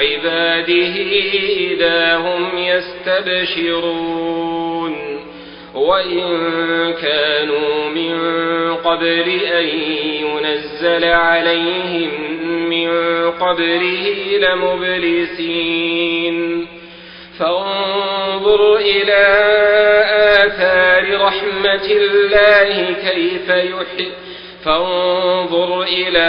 عباده إذا هم يستبشرون. وإن كانوا من قبل أن ينزل عليهم من قبله لمبلسين. فانظر إلى آثار رحمة الله كيف يحيي. فانظر إلى